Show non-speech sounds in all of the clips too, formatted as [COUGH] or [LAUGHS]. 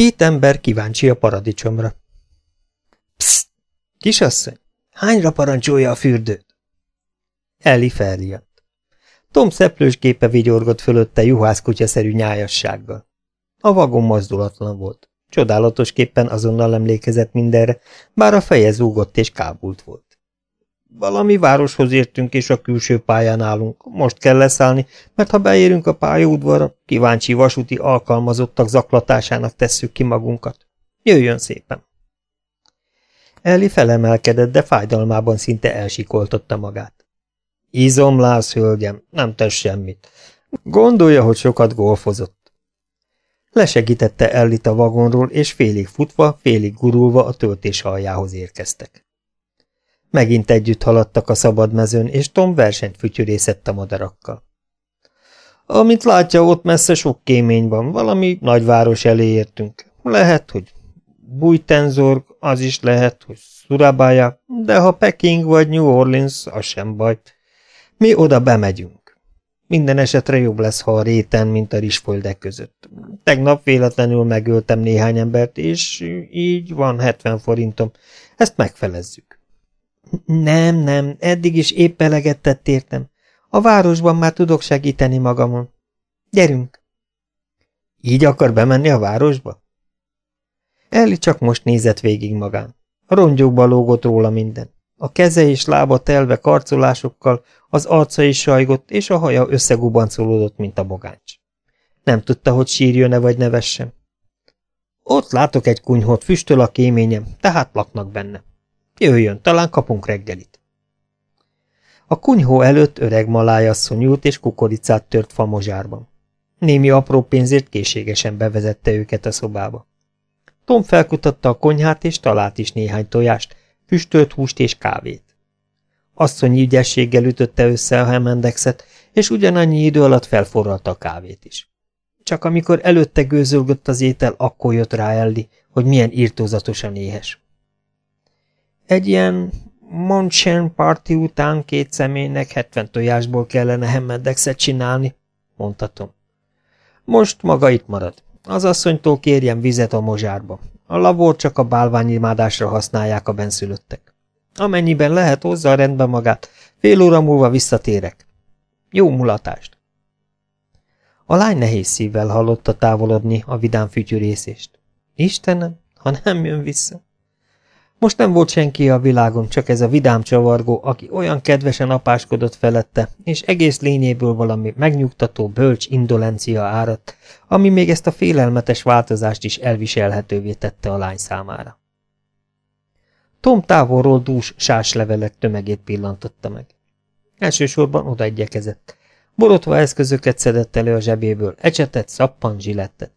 Két ember kíváncsi a paradicsomra. Pszt! Kisasszony, hányra parancsolja a fürdőt? Elli felriadt. Tom szeplős képe vigyorgott fölötte juhászkutyaszerű nyájassággal. A vagon mozdulatlan volt. Csodálatosképpen azonnal emlékezett mindenre, bár a feje zúgott és kábult volt. Valami városhoz értünk, és a külső pályán állunk. Most kell leszállni, mert ha beérünk a pályaudvarra, kíváncsi vasúti alkalmazottak zaklatásának tesszük ki magunkat. Jöjjön szépen! Elli felemelkedett, de fájdalmában szinte elsikoltotta magát. Izomlász, hölgyem, nem tesz semmit. Gondolja, hogy sokat golfozott. Lesegítette Ellit a vagonról, és félig futva, félig gurulva a töltés aljához érkeztek. Megint együtt haladtak a szabad mezőn, és Tom versenyt fütyürészett a madarakkal. Amint látja, ott messze sok kémény van, valami nagyváros elé értünk. Lehet, hogy Bújtenzorg, az is lehet, hogy Surabaya, de ha Peking vagy New Orleans, az sem baj. Mi oda bemegyünk. Minden esetre jobb lesz, ha a réten, mint a rizsfoldek között. Tegnap véletlenül megöltem néhány embert, és így van 70 forintom. Ezt megfelezzük. Nem, nem, eddig is épp eleget tett értem. A városban már tudok segíteni magamon. Gyerünk! Így akar bemenni a városba? Elli csak most nézett végig magán. A rongyokba lógott róla minden. A keze és lába telve karcolásokkal, az arca is sajgott, és a haja összegubancolódott, mint a bogáncs. Nem tudta, hogy sírjon-e vagy nevessen. Ott látok egy kunyhot, füstöl a kéményem, tehát laknak benne. Jöjjön, talán kapunk reggelit. A kunyhó előtt öreg malájasszony ült és kukoricát tört famozsárban. Némi apró pénzért készségesen bevezette őket a szobába. Tom felkutatta a konyhát, és talált is néhány tojást, füstölt húst és kávét. Asszony ügyességgel ütötte össze a hemendexet, és ugyanannyi idő alatt felforralta a kávét is. Csak amikor előtte gőzölgött az étel, akkor jött rá Elli, hogy milyen írtózatosan éhes. Egy ilyen Monchen parti után két személynek hetven tojásból kellene hemmendexet csinálni, mondhatom. Most maga itt marad. Az asszonytól kérjem vizet a mozsárba. A labor csak a bálványimádásra használják a benszülöttek. Amennyiben lehet, hozza rendbe magát. Fél óra múlva visszatérek. Jó mulatást! A lány nehéz szívvel hallotta távolodni a vidám fütyűrészést. Istenem, ha nem jön vissza! Most nem volt senki a világon, csak ez a vidám csavargó, aki olyan kedvesen apáskodott felette, és egész lényéből valami megnyugtató, bölcs indolencia áradt, ami még ezt a félelmetes változást is elviselhetővé tette a lány számára. Tom távolról dús sáslevelek tömegét pillantotta meg. Elsősorban oda igyekezett. Borotva eszközöket szedett elő a zsebéből, ecsetet, szappan, zsilettet.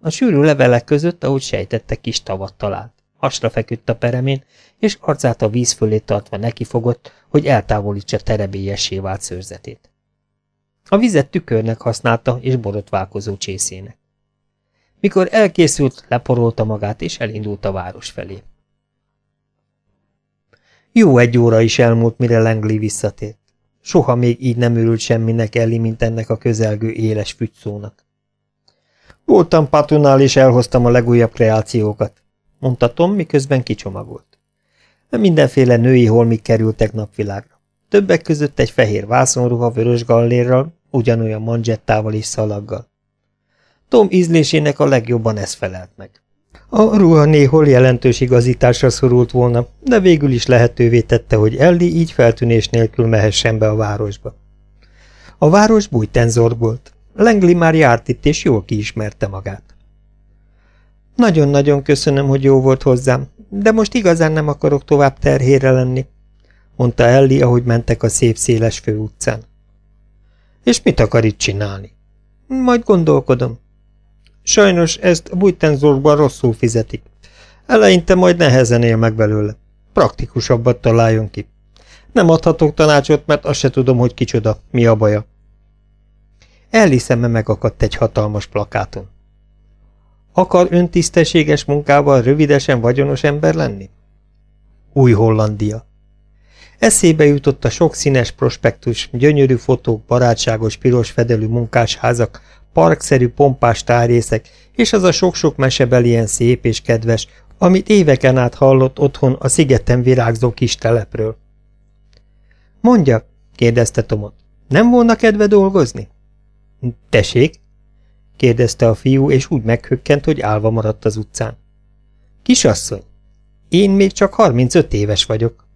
A sűrű levelek között, ahogy sejtette, kis tavat talált hasra feküdt a peremén, és arcát a víz fölé tartva nekifogott, hogy eltávolítsa terebélyessé vált szőrzetét. A vizet tükörnek használta, és borotválkozó csészének. Mikor elkészült, leporolta magát, és elindult a város felé. Jó egy óra is elmúlt, mire Langley visszatért. Soha még így nem örült semminek Elli, mint ennek a közelgő éles fügyszónak. Voltam patunál, és elhoztam a legújabb kreációkat mondta Tom, miközben kicsomagolt. Mindenféle női holmik kerültek napvilágra. Többek között egy fehér vászonruha vörös gallérral, ugyanolyan manzsettával és szalaggal. Tom ízlésének a legjobban ez felelt meg. A ruha néhol jelentős igazításra szorult volna, de végül is lehetővé tette, hogy Elli így feltűnés nélkül mehessen be a városba. A város bújtenzor volt. Langley már járt itt, és jól kiismerte magát. Nagyon-nagyon köszönöm, hogy jó volt hozzám, de most igazán nem akarok tovább terhére lenni, mondta Elli, ahogy mentek a szép széles főutcán. És mit akar itt csinálni? Majd gondolkodom. Sajnos ezt Bújtenzorgban rosszul fizetik. Eleinte majd nehezen él meg belőle. Praktikusabbat találjon ki. Nem adhatok tanácsot, mert azt se tudom, hogy kicsoda, mi a baja. Elli szeme megakadt egy hatalmas plakáton. Akar öntisztességes munkával rövidesen vagyonos ember lenni? Új Hollandia. Eszébe jutott a sok színes prospektus, gyönyörű fotók, barátságos piros fedelű munkásházak, parkszerű pompás tárrészek, és az a sok-sok mesebel ilyen szép és kedves, amit éveken át hallott otthon a szigeten virágzó kis telepről. Mondja, kérdezte Tomot, nem volna kedve dolgozni? Tessék? Kérdezte a fiú, és úgy meghökkent, hogy állva maradt az utcán. Kisasszony, én még csak 35 éves vagyok.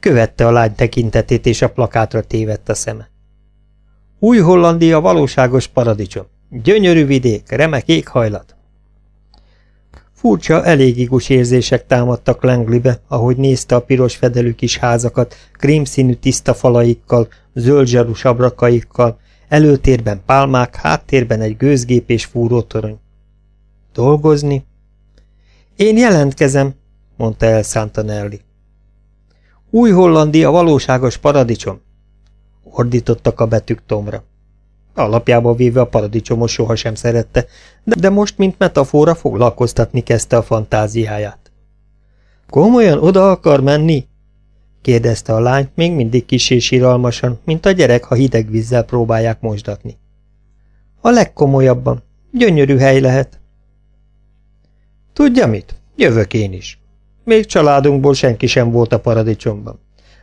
Követte a lány tekintetét, és a plakátra tévedt a szeme. Új Hollandia valóságos paradicsom. Gyönyörű vidék, remek éghajlat. Furcsa, elég igus érzések támadtak Langlibe, ahogy nézte a piros fedelű kis házakat, krémszínű tiszta falaikkal, zöld zsarus abrakaikkal, előtérben pálmák, háttérben egy gőzgép és fúrótorony. Dolgozni? Én jelentkezem, mondta el Santanelli. Új Hollandia valóságos paradicsom, ordítottak a betűk Tomra. Alapjában véve a paradicsomos sohasem szerette, de, de most, mint metafora, foglalkoztatni kezdte a fantáziáját. Komolyan oda akar menni? Kérdezte a lány, még mindig kis és iralmasan, mint a gyerek, ha hideg vízzel próbálják mosdatni. A legkomolyabban. Gyönyörű hely lehet. Tudja mit? Jövök én is. Még családunkból senki sem volt a paradicsomban.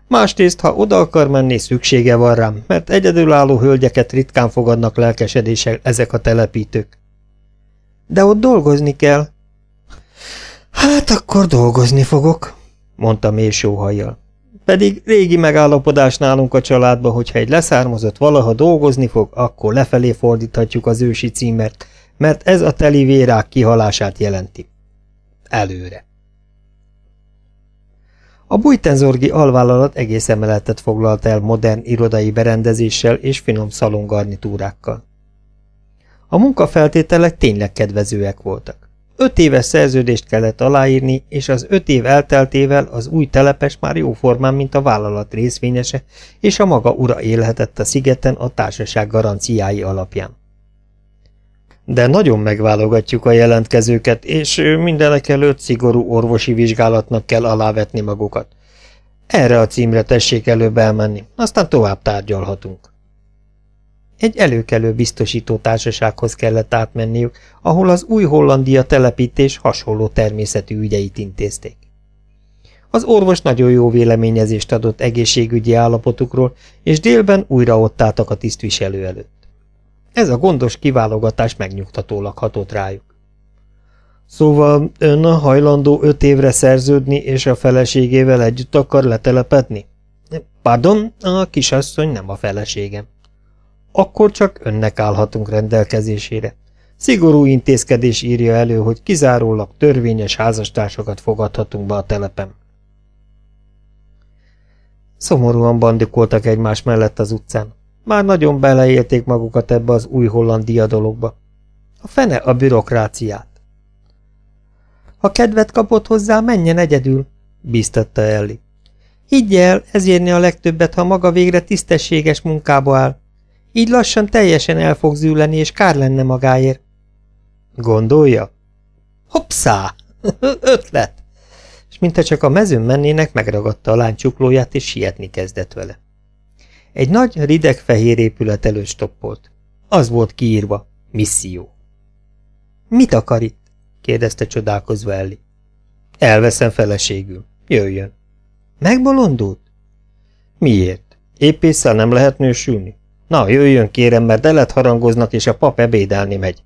Másrészt, ha oda akar menni, szüksége van rám, mert egyedülálló hölgyeket ritkán fogadnak lelkesedéssel ezek a telepítők. De ott dolgozni kell. Hát akkor dolgozni fogok, mondta mély sóhajjal. Pedig régi megállapodás nálunk a családba, hogyha egy leszármazott valaha dolgozni fog, akkor lefelé fordíthatjuk az ősi címert, mert ez a teli vérák kihalását jelenti. Előre. A Bújtenzorgi alvállalat egész emeletet foglalt el modern irodai berendezéssel és finom szalongarnitúrákkal. A munkafeltételek tényleg kedvezőek voltak. Öt éves szerződést kellett aláírni, és az öt év elteltével az új telepes már jóformán, mint a vállalat részvényese, és a maga ura élhetett a szigeten a társaság garanciái alapján. De nagyon megválogatjuk a jelentkezőket, és mindenek előtt szigorú orvosi vizsgálatnak kell alávetni magukat. Erre a címre tessék előbb elmenni, aztán tovább tárgyalhatunk. Egy előkelő biztosító társasághoz kellett átmenniük, ahol az új Hollandia telepítés hasonló természetű ügyeit intézték. Az orvos nagyon jó véleményezést adott egészségügyi állapotukról, és délben újra ott álltak a tisztviselő előtt. Ez a gondos kiválogatás megnyugtatólag hatott rájuk. Szóval ön a hajlandó öt évre szerződni, és a feleségével együtt akar letelepedni? Pardon, a kisasszony nem a feleségem. Akkor csak önnek állhatunk rendelkezésére. Szigorú intézkedés írja elő, hogy kizárólag törvényes házastársakat fogadhatunk be a telepen. Szomorúan bandikoltak egymás mellett az utcán. Már nagyon beleélték magukat ebbe az új Hollandia dologba. A fene a bürokráciát. Ha kedvet kapott hozzá, menjen egyedül, bíztatta Elli. Higgy el, ez érni a legtöbbet, ha maga végre tisztességes munkába áll. Így lassan teljesen el fog zűleni, és kár lenne magáért. Gondolja? Hoppszá! [LAUGHS] Ötlet! És mintha csak a mezőn mennének, megragadta a lány csuklóját, és sietni kezdett vele. Egy nagy, rideg fehér épület előtt stoppolt. Az volt kiírva, misszió. Mit akar itt? kérdezte csodálkozva Elli. Elveszem feleségül. Jöjjön. Megbolondult? Miért? Épp észre nem lehet nősülni? Na, jöjjön kérem, mert elet harangoznak, és a pap ebédelni megy.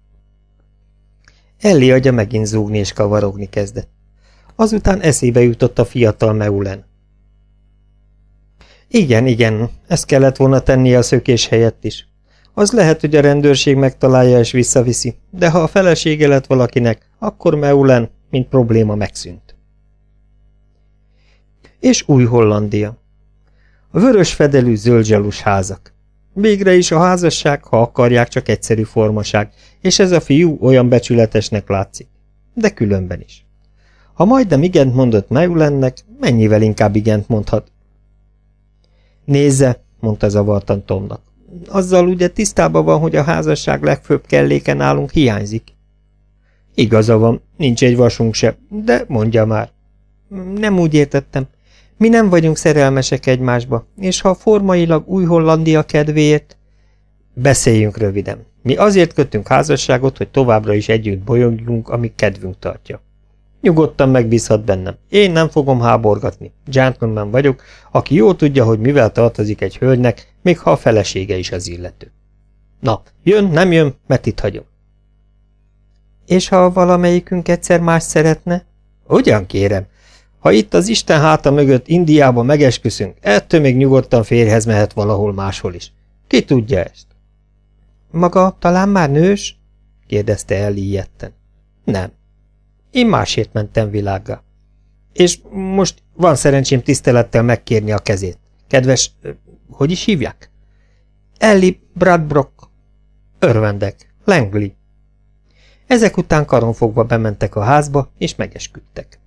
Elli agya megint zúgni és kavarogni kezdett. Azután eszébe jutott a fiatal Meulen. Igen, igen, ezt kellett volna tennie a szökés helyett is. Az lehet, hogy a rendőrség megtalálja és visszaviszi, de ha a felesége lett valakinek, akkor Meulen, mint probléma megszűnt. És új Hollandia. A vörös fedelű zöldgyalus házak. Végre is a házasság, ha akarják, csak egyszerű formaság, és ez a fiú olyan becsületesnek látszik. De különben is. Ha majdnem igent mondott Meulennek, mennyivel inkább igent mondhat, Nézze, mondta zavartan Tomnak. Azzal ugye tisztában van, hogy a házasság legfőbb kelléke nálunk hiányzik. Igaza van, nincs egy vasunk se, de mondja már. Nem úgy értettem. Mi nem vagyunk szerelmesek egymásba, és ha formailag új Hollandia kedvéért... Beszéljünk röviden. Mi azért kötünk házasságot, hogy továbbra is együtt bolyongjunk, amíg kedvünk tartja. Nyugodtan megbízhat bennem. Én nem fogom háborgatni. Gentleman vagyok, aki jól tudja, hogy mivel tartozik egy hölgynek, még ha a felesége is az illető. Na, jön, nem jön, mert itt hagyom. És ha valamelyikünk egyszer más szeretne? Ugyan kérem. Ha itt az Isten háta mögött Indiába megesküszünk, ettől még nyugodtan férhez mehet valahol máshol is. Ki tudja ezt? Maga talán már nős? kérdezte elíjetten. Nem. Én másért mentem világga. És most van szerencsém tisztelettel megkérni a kezét. Kedves, hogy is hívják? Ellie Bradbrock. Örvendek. Langley. Ezek után karonfogva bementek a házba, és megesküdtek.